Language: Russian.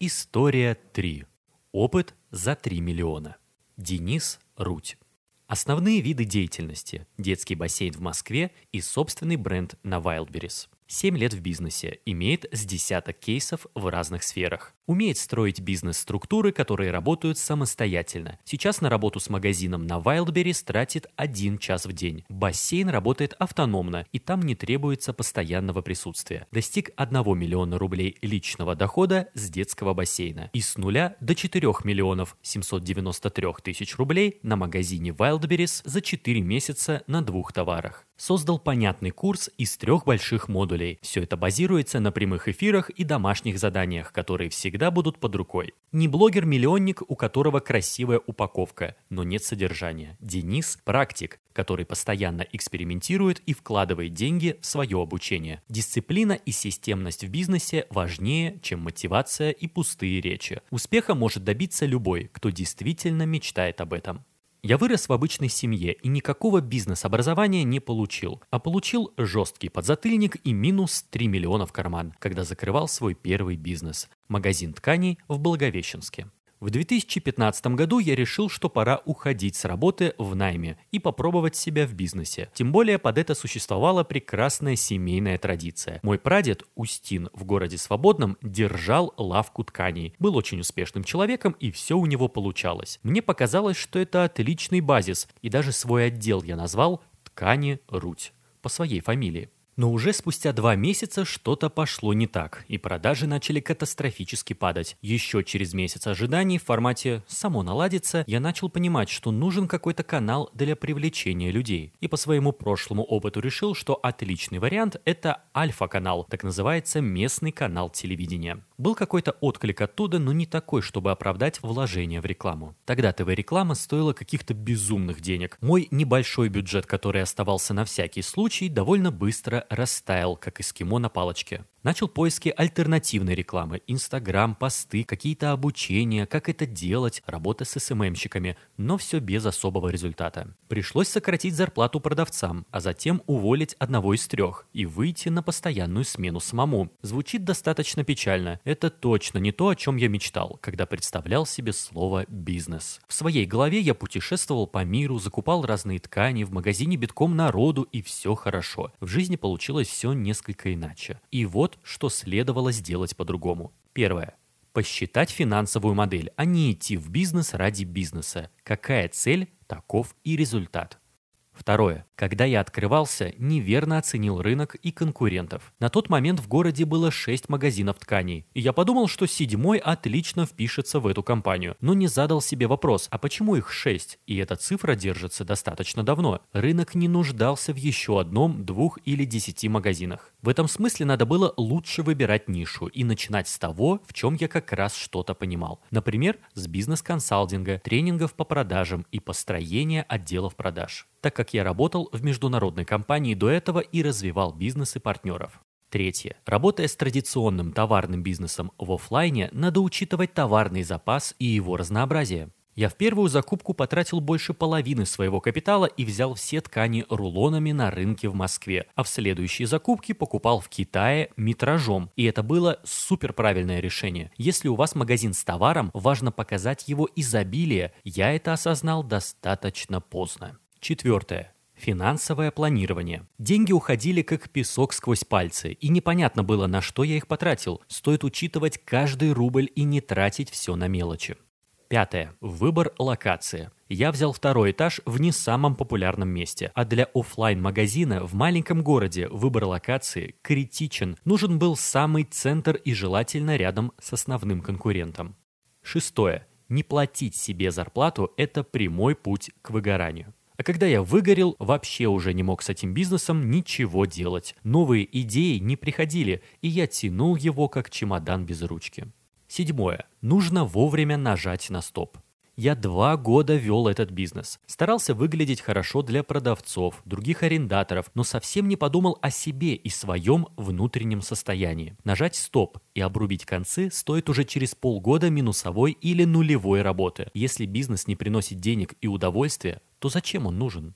История 3. Опыт за 3 миллиона. Денис Руть. Основные виды деятельности – детский бассейн в Москве и собственный бренд на Wildberries. 7 лет в бизнесе, имеет с десяток кейсов в разных сферах. Умеет строить бизнес-структуры, которые работают самостоятельно. Сейчас на работу с магазином на Wildberries тратит один час в день. Бассейн работает автономно, и там не требуется постоянного присутствия. Достиг 1 миллиона рублей личного дохода с детского бассейна. И с нуля до 4 миллионов 793 тысяч рублей на магазине Wildberries за 4 месяца на двух товарах создал понятный курс из трех больших модулей. Все это базируется на прямых эфирах и домашних заданиях, которые всегда будут под рукой. Не блогер-миллионник, у которого красивая упаковка, но нет содержания. Денис – практик, который постоянно экспериментирует и вкладывает деньги в свое обучение. Дисциплина и системность в бизнесе важнее, чем мотивация и пустые речи. Успеха может добиться любой, кто действительно мечтает об этом. Я вырос в обычной семье и никакого бизнес-образования не получил, а получил жесткий подзатыльник и минус 3 миллиона в карман, когда закрывал свой первый бизнес – магазин тканей в Благовещенске. В 2015 году я решил, что пора уходить с работы в найме и попробовать себя в бизнесе. Тем более под это существовала прекрасная семейная традиция. Мой прадед Устин в городе Свободном держал лавку тканей. Был очень успешным человеком и все у него получалось. Мне показалось, что это отличный базис, и даже свой отдел я назвал «Ткани Руть» по своей фамилии. Но уже спустя два месяца что-то пошло не так, и продажи начали катастрофически падать. Еще через месяц ожиданий в формате «само наладится» я начал понимать, что нужен какой-то канал для привлечения людей. И по своему прошлому опыту решил, что отличный вариант – это альфа-канал, так называется местный канал телевидения. Был какой-то отклик оттуда, но не такой, чтобы оправдать вложение в рекламу. Тогда ТВ-реклама стоила каких-то безумных денег. Мой небольшой бюджет, который оставался на всякий случай, довольно быстро растаял, как эскимо на палочке. Начал поиски альтернативной рекламы, инстаграм, посты, какие-то обучения, как это делать, работа с СММщиками, но все без особого результата. Пришлось сократить зарплату продавцам, а затем уволить одного из трех и выйти на постоянную смену самому. Звучит достаточно печально. Это точно не то, о чем я мечтал, когда представлял себе слово «бизнес». В своей голове я путешествовал по миру, закупал разные ткани, в магазине битком народу и все хорошо. В жизни получилось все несколько иначе. И вот что следовало сделать по-другому. Первое. Посчитать финансовую модель, а не идти в бизнес ради бизнеса. Какая цель, таков и результат. Второе. Когда я открывался, неверно оценил рынок и конкурентов. На тот момент в городе было 6 магазинов тканей, и я подумал, что седьмой отлично впишется в эту компанию, но не задал себе вопрос, а почему их 6? И эта цифра держится достаточно давно. Рынок не нуждался в еще одном, двух или десяти магазинах. В этом смысле надо было лучше выбирать нишу и начинать с того, в чем я как раз что-то понимал. Например, с бизнес-консалтинга, тренингов по продажам и построения отделов продаж так как я работал в международной компании до этого и развивал бизнес и партнеров. Третье. Работая с традиционным товарным бизнесом в офлайне, надо учитывать товарный запас и его разнообразие. Я в первую закупку потратил больше половины своего капитала и взял все ткани рулонами на рынке в Москве, а в следующие закупки покупал в Китае метражом. И это было супер правильное решение. Если у вас магазин с товаром, важно показать его изобилие. Я это осознал достаточно поздно. Четвертое. Финансовое планирование. Деньги уходили как песок сквозь пальцы, и непонятно было, на что я их потратил. Стоит учитывать каждый рубль и не тратить все на мелочи. Пятое. Выбор локации. Я взял второй этаж в не самом популярном месте, а для офлайн магазина в маленьком городе выбор локации критичен. Нужен был самый центр и желательно рядом с основным конкурентом. Шестое. Не платить себе зарплату – это прямой путь к выгоранию. А когда я выгорел, вообще уже не мог с этим бизнесом ничего делать. Новые идеи не приходили, и я тянул его как чемодан без ручки. Седьмое. Нужно вовремя нажать на стоп. Я два года вел этот бизнес. Старался выглядеть хорошо для продавцов, других арендаторов, но совсем не подумал о себе и своем внутреннем состоянии. Нажать «стоп» и обрубить концы стоит уже через полгода минусовой или нулевой работы. Если бизнес не приносит денег и удовольствия, то зачем он нужен?